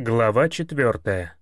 Глава четвертая.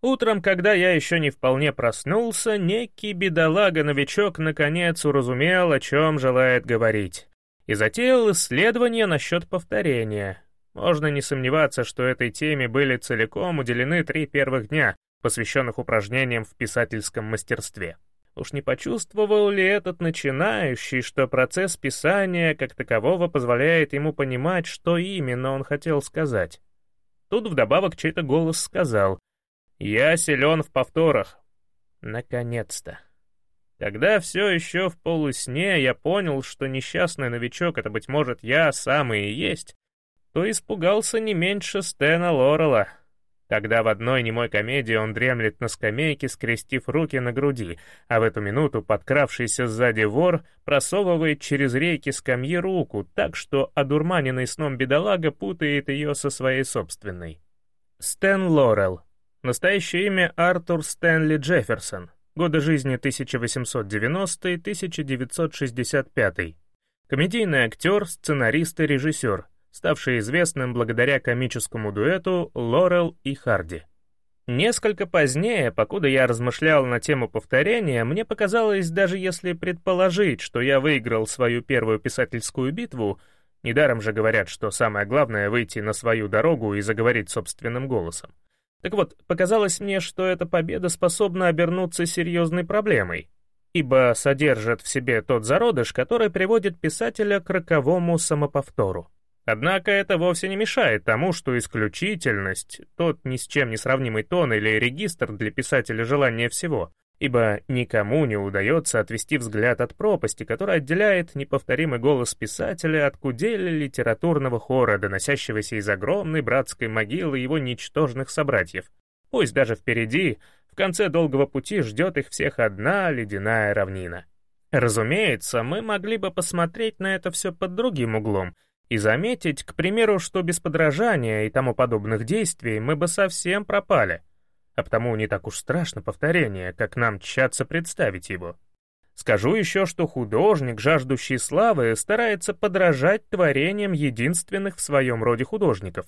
Утром, когда я еще не вполне проснулся, некий бедолага-новичок наконец уразумел, о чем желает говорить, и затеял исследование насчет повторения. Можно не сомневаться, что этой теме были целиком уделены три первых дня, посвященных упражнениям в писательском мастерстве. Уж не почувствовал ли этот начинающий, что процесс писания как такового позволяет ему понимать, что именно он хотел сказать? Тут вдобавок чей-то голос сказал «Я силен в повторах». Наконец-то. Когда все еще в полусне я понял, что несчастный новичок — это, быть может, я самый и есть, то испугался не меньше Стэна Лорела — когда в одной немой комедии он дремлет на скамейке, скрестив руки на груди, а в эту минуту подкравшийся сзади вор просовывает через рейки скамьи руку, так что одурманенный сном бедолага путает ее со своей собственной. Стэн Лорел. Настоящее имя Артур Стэнли Джефферсон. Годы жизни 1890-1965. Комедийный актер, сценарист и режиссер, ставший известным благодаря комическому дуэту Лорел и Харди. Несколько позднее, покуда я размышлял на тему повторения, мне показалось, даже если предположить, что я выиграл свою первую писательскую битву, недаром же говорят, что самое главное — выйти на свою дорогу и заговорить собственным голосом. Так вот, показалось мне, что эта победа способна обернуться серьезной проблемой, ибо содержит в себе тот зародыш, который приводит писателя к роковому самоповтору. Однако это вовсе не мешает тому, что исключительность, тот ни с чем не сравнимый тон или регистр для писателя желания всего, ибо никому не удается отвести взгляд от пропасти, которая отделяет неповторимый голос писателя от кудели литературного хора, доносящегося из огромной братской могилы его ничтожных собратьев. Пусть даже впереди, в конце долгого пути ждет их всех одна ледяная равнина. Разумеется, мы могли бы посмотреть на это все под другим углом — и заметить, к примеру, что без подражания и тому подобных действий мы бы совсем пропали, а потому не так уж страшно повторение, как нам тщаться представить его. Скажу еще, что художник, жаждущий славы, старается подражать творениям единственных в своем роде художников.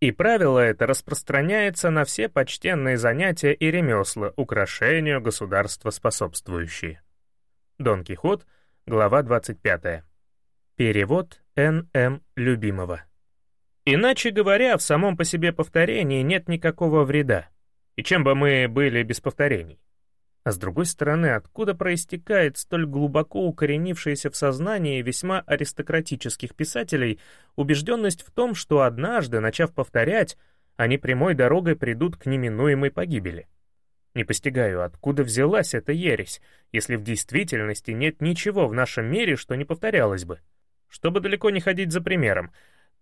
И правило это распространяется на все почтенные занятия и ремесла, украшению государства способствующие. Дон Кихот, глава 25. Перевод Н.М. Любимого. Иначе говоря, в самом по себе повторении нет никакого вреда. И чем бы мы были без повторений? А с другой стороны, откуда проистекает столь глубоко укоренившаяся в сознании весьма аристократических писателей убежденность в том, что однажды, начав повторять, они прямой дорогой придут к неминуемой погибели? Не постигаю, откуда взялась эта ересь, если в действительности нет ничего в нашем мире, что не повторялось бы. Чтобы далеко не ходить за примером,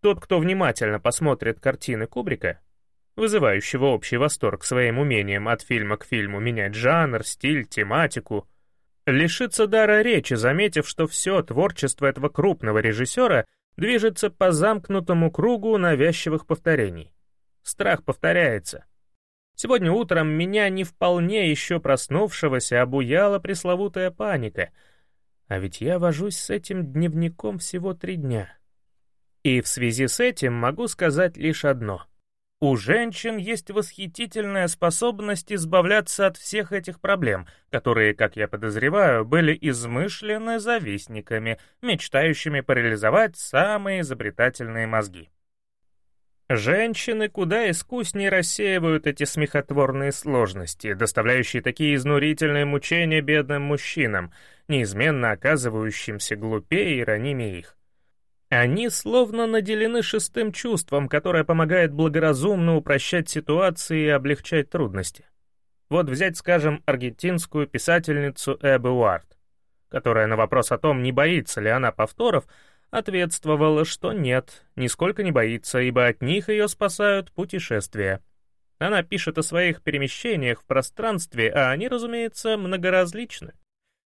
тот, кто внимательно посмотрит картины Кубрика, вызывающего общий восторг своим умением от фильма к фильму менять жанр, стиль, тематику, лишится дара речи, заметив, что все творчество этого крупного режиссера движется по замкнутому кругу навязчивых повторений. Страх повторяется. Сегодня утром меня не вполне еще проснувшегося обуяла пресловутая паника — а ведь я вожусь с этим дневником всего три дня. И в связи с этим могу сказать лишь одно. У женщин есть восхитительная способность избавляться от всех этих проблем, которые, как я подозреваю, были измышлены завистниками, мечтающими парализовать самые изобретательные мозги. Женщины куда искуснее рассеивают эти смехотворные сложности, доставляющие такие изнурительные мучения бедным мужчинам, неизменно оказывающимся глупее и ранимее их. Они словно наделены шестым чувством, которое помогает благоразумно упрощать ситуации и облегчать трудности. Вот взять, скажем, аргентинскую писательницу Эбби Уарт, которая на вопрос о том, не боится ли она повторов, ответствовала, что нет, нисколько не боится, ибо от них ее спасают путешествия. Она пишет о своих перемещениях в пространстве, а они, разумеется, многоразличны.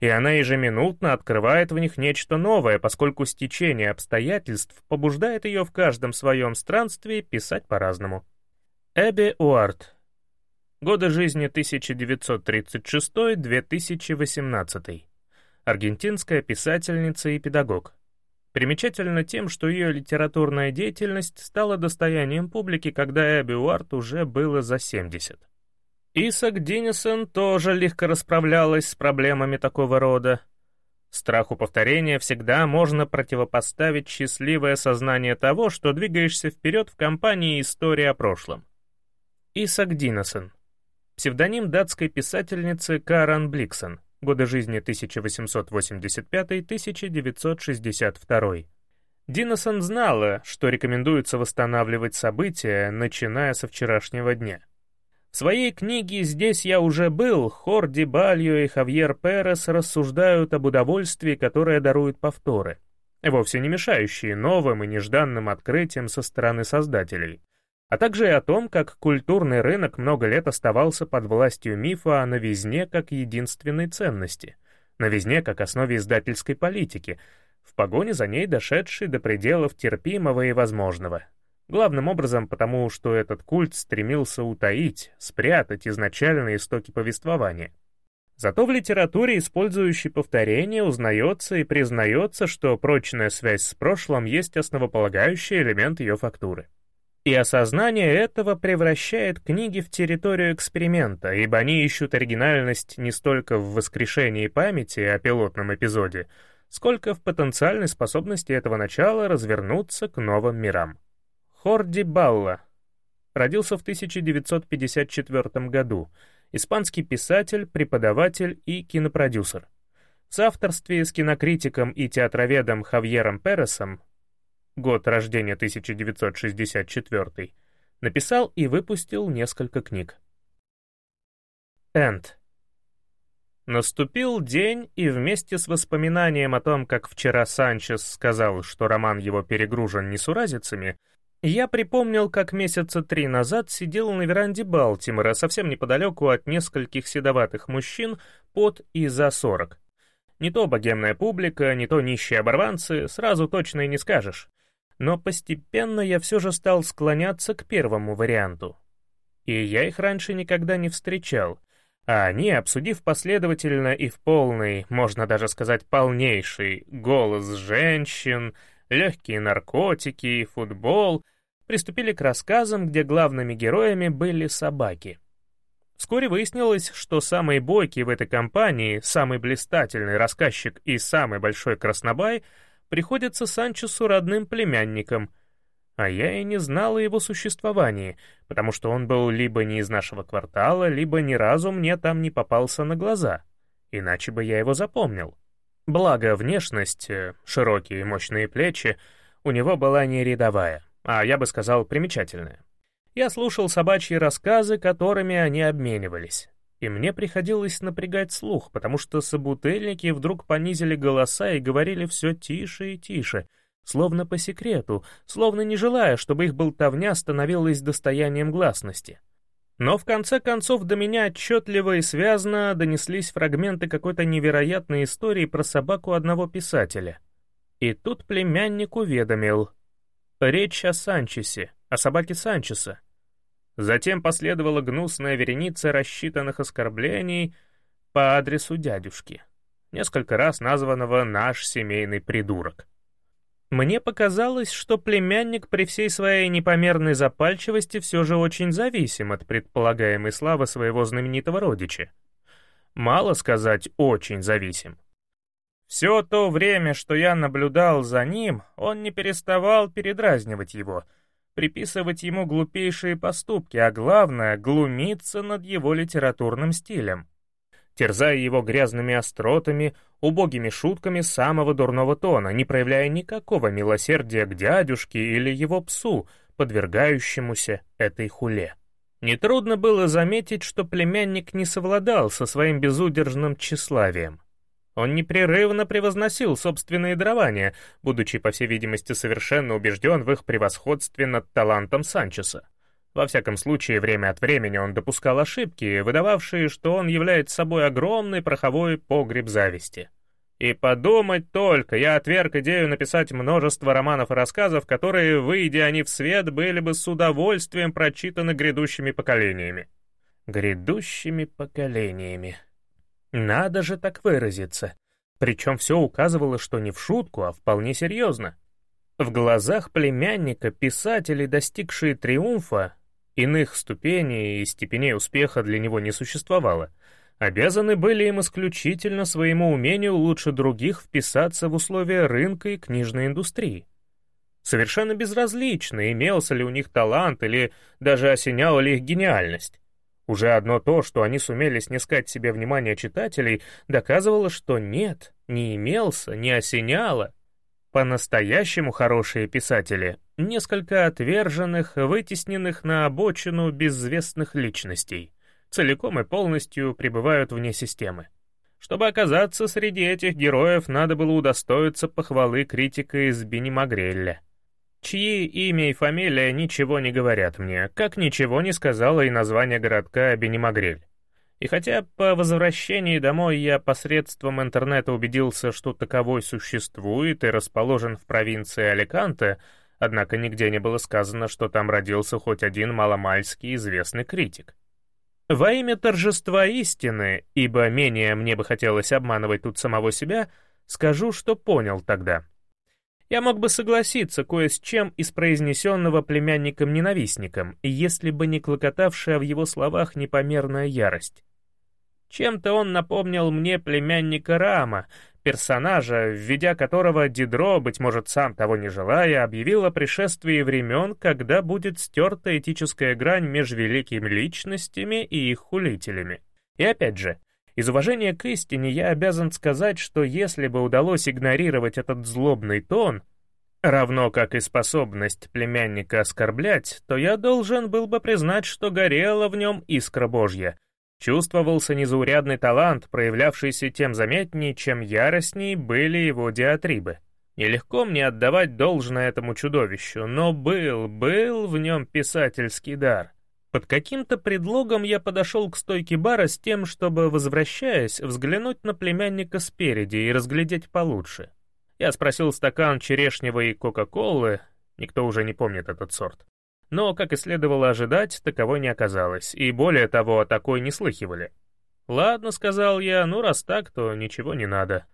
И она ежеминутно открывает в них нечто новое, поскольку стечение обстоятельств побуждает ее в каждом своем странстве писать по-разному. Эбби Уарт. Годы жизни 1936-2018. Аргентинская писательница и педагог. Примечательно тем, что ее литературная деятельность стала достоянием публики, когда Эбби Уарт уже было за 70. Исак Диннисон тоже легко расправлялась с проблемами такого рода. Страху повторения всегда можно противопоставить счастливое сознание того, что двигаешься вперед в компании «История о прошлом». Исак Диннисон. Псевдоним датской писательницы Карен Бликсон. Годы жизни 1885-1962. Диннисон знала, что рекомендуется восстанавливать события, начиная со вчерашнего дня. В своей книге «Здесь я уже был» Хорди Бальо и Хавьер Перес рассуждают об удовольствии, которое даруют повторы, вовсе не мешающие новым и нежданным открытиям со стороны создателей, а также и о том, как культурный рынок много лет оставался под властью мифа о новизне как единственной ценности, новизне как основе издательской политики, в погоне за ней дошедшей до пределов терпимого и возможного, Главным образом потому, что этот культ стремился утаить, спрятать изначальные истоки повествования. Зато в литературе, использующей повторение, узнается и признается, что прочная связь с прошлым есть основополагающий элемент ее фактуры. И осознание этого превращает книги в территорию эксперимента, ибо они ищут оригинальность не столько в воскрешении памяти о пилотном эпизоде, сколько в потенциальной способности этого начала развернуться к новым мирам. Хорди Балла. Родился в 1954 году. Испанский писатель, преподаватель и кинопродюсер. В соавторстве с кинокритиком и театроведом Хавьером Пересом, год рождения 1964, написал и выпустил несколько книг. Энд. Наступил день, и вместе с воспоминанием о том, как вчера Санчес сказал, что роман его перегружен несуразицами, я припомнил, как месяца три назад сидел на веранде Балтимора, совсем неподалеку от нескольких седоватых мужчин под и за сорок. Не то богемная публика, не то нищие оборванцы, сразу точно и не скажешь. Но постепенно я все же стал склоняться к первому варианту. И я их раньше никогда не встречал, а они, обсудив последовательно и в полный, можно даже сказать полнейший, голос женщин, легкие наркотики, футбол, приступили к рассказам, где главными героями были собаки. Вскоре выяснилось, что самый бойкий в этой компании, самый блистательный рассказчик и самый большой краснобай приходится Санчесу родным племянником, а я и не знал о его существовании, потому что он был либо не из нашего квартала, либо ни разу мне там не попался на глаза, иначе бы я его запомнил. Благо, внешность, э, широкие мощные плечи, у него была не рядовая, а я бы сказал, примечательная. Я слушал собачьи рассказы, которыми они обменивались. И мне приходилось напрягать слух, потому что собутыльники вдруг понизили голоса и говорили все тише и тише, словно по секрету, словно не желая, чтобы их болтовня становилась достоянием гласности. Но в конце концов до меня отчетливо и связно донеслись фрагменты какой-то невероятной истории про собаку одного писателя. И тут племянник уведомил. Речь о Санчесе, о собаке Санчеса. Затем последовала гнусная вереница рассчитанных оскорблений по адресу дядюшки, несколько раз названного «наш семейный придурок». Мне показалось, что племянник при всей своей непомерной запальчивости все же очень зависим от предполагаемой славы своего знаменитого родича. Мало сказать, очень зависим. Все то время, что я наблюдал за ним, он не переставал передразнивать его, приписывать ему глупейшие поступки, а главное — глумиться над его литературным стилем терзая его грязными остротами, убогими шутками самого дурного тона, не проявляя никакого милосердия к дядюшке или его псу, подвергающемуся этой хуле. Нетрудно было заметить, что племянник не совладал со своим безудержным тщеславием. Он непрерывно превозносил собственные дарования, будучи, по всей видимости, совершенно убежден в их превосходстве над талантом Санчеса. Во всяком случае, время от времени он допускал ошибки, выдававшие, что он является собой огромный пороховой погреб зависти. И подумать только, я отверг идею написать множество романов и рассказов, которые, выйдя они в свет, были бы с удовольствием прочитаны грядущими поколениями. Грядущими поколениями. Надо же так выразиться. Причем все указывало, что не в шутку, а вполне серьезно. В глазах племянника писатели, достигшие триумфа, иных ступеней и степеней успеха для него не существовало, обязаны были им исключительно своему умению лучше других вписаться в условия рынка и книжной индустрии. Совершенно безразлично, имелся ли у них талант или даже осеняла ли их гениальность. Уже одно то, что они сумели снискать себе внимание читателей, доказывало, что нет, не имелся, не осеняло. По-настоящему хорошие писатели — несколько отверженных, вытесненных на обочину безвестных личностей, целиком и полностью пребывают вне системы. Чтобы оказаться среди этих героев, надо было удостоиться похвалы критика из Бенемагрелля чьи имя и фамилия ничего не говорят мне, как ничего не сказала и название городка Бенемагрель. И хотя по возвращении домой я посредством интернета убедился, что таковой существует и расположен в провинции Аликанте, однако нигде не было сказано, что там родился хоть один маломальский известный критик. Во имя торжества истины, ибо менее мне бы хотелось обманывать тут самого себя, скажу, что понял тогда — я мог бы согласиться кое с чем из произнесенного племянником-ненавистником, если бы не клокотавшая в его словах непомерная ярость. Чем-то он напомнил мне племянника Рама, персонажа, введя которого Дидро, быть может, сам того не желая, объявил о пришествии времен, когда будет стерта этическая грань между великими личностями и их хулителями. И опять же, из уважения к истине я обязан сказать, что если бы удалось игнорировать этот злобный тон, равно как и способность племянника оскорблять, то я должен был бы признать, что горела в нем искра Божья. Чувствовался незаурядный талант, проявлявшийся тем заметнее, чем яростней были его диатрибы. Нелегко мне отдавать должное этому чудовищу, но был, был в нем писательский дар — под каким-то предлогом я подошел к стойке бара с тем, чтобы, возвращаясь, взглянуть на племянника спереди и разглядеть получше. Я спросил стакан черешневой кока-колы, никто уже не помнит этот сорт. Но, как и следовало ожидать, таковой не оказалось, и более того, о такой не слыхивали. «Ладно», — сказал я, — «ну раз так, то ничего не надо».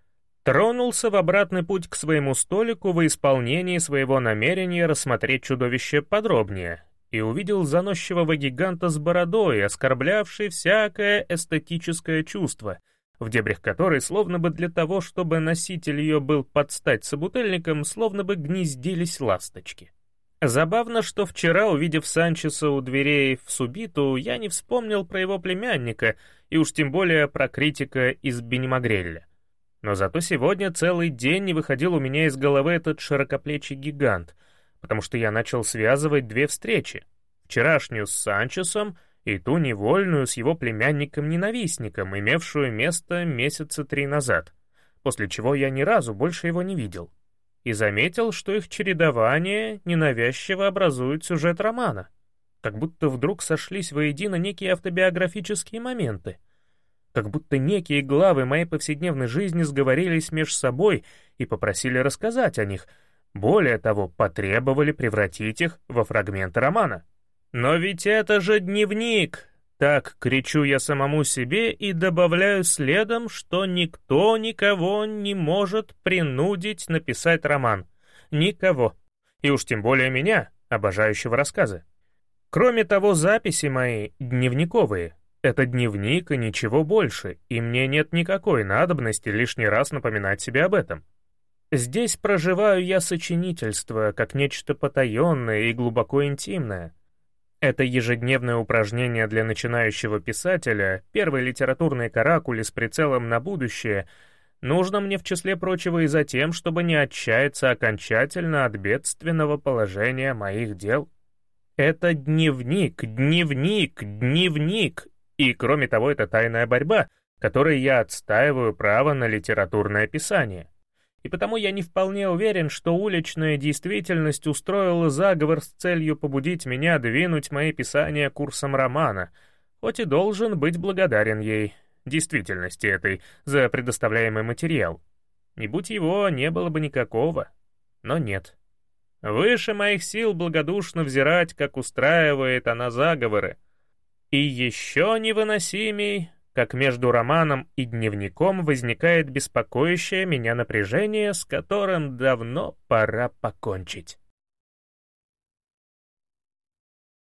Тронулся в обратный путь к своему столику в исполнении своего намерения рассмотреть чудовище подробнее, и увидел заносчивого гиганта с бородой, оскорблявший всякое эстетическое чувство, в дебрях которой, словно бы для того, чтобы носитель ее был под стать собутыльником, словно бы гнездились ласточки. Забавно, что вчера, увидев Санчеса у дверей в Субиту, я не вспомнил про его племянника, и уж тем более про критика из Бенемагрелля. Но зато сегодня целый день не выходил у меня из головы этот широкоплечий гигант — потому что я начал связывать две встречи. Вчерашнюю с Санчесом и ту невольную с его племянником-ненавистником, имевшую место месяца три назад, после чего я ни разу больше его не видел. И заметил, что их чередование ненавязчиво образует сюжет романа, как будто вдруг сошлись воедино некие автобиографические моменты, как будто некие главы моей повседневной жизни сговорились между собой и попросили рассказать о них — более того, потребовали превратить их во фрагменты романа. «Но ведь это же дневник!» Так кричу я самому себе и добавляю следом, что никто никого не может принудить написать роман. Никого. И уж тем более меня, обожающего рассказы. Кроме того, записи мои дневниковые. Это дневник и ничего больше, и мне нет никакой надобности лишний раз напоминать себе об этом. Здесь проживаю я сочинительство, как нечто потаенное и глубоко интимное. Это ежедневное упражнение для начинающего писателя, первый литературный каракули с прицелом на будущее, нужно мне в числе прочего и за тем, чтобы не отчаяться окончательно от бедственного положения моих дел. Это дневник, дневник, дневник, и кроме того это тайная борьба, которой я отстаиваю право на литературное писание и потому я не вполне уверен, что уличная действительность устроила заговор с целью побудить меня двинуть мои писания курсом романа, хоть и должен быть благодарен ей, действительности этой, за предоставляемый материал. Не будь его, не было бы никакого. Но нет. Выше моих сил благодушно взирать, как устраивает она заговоры. И еще невыносимей, как между романом и дневником возникает беспокоящее меня напряжение, с которым давно пора покончить.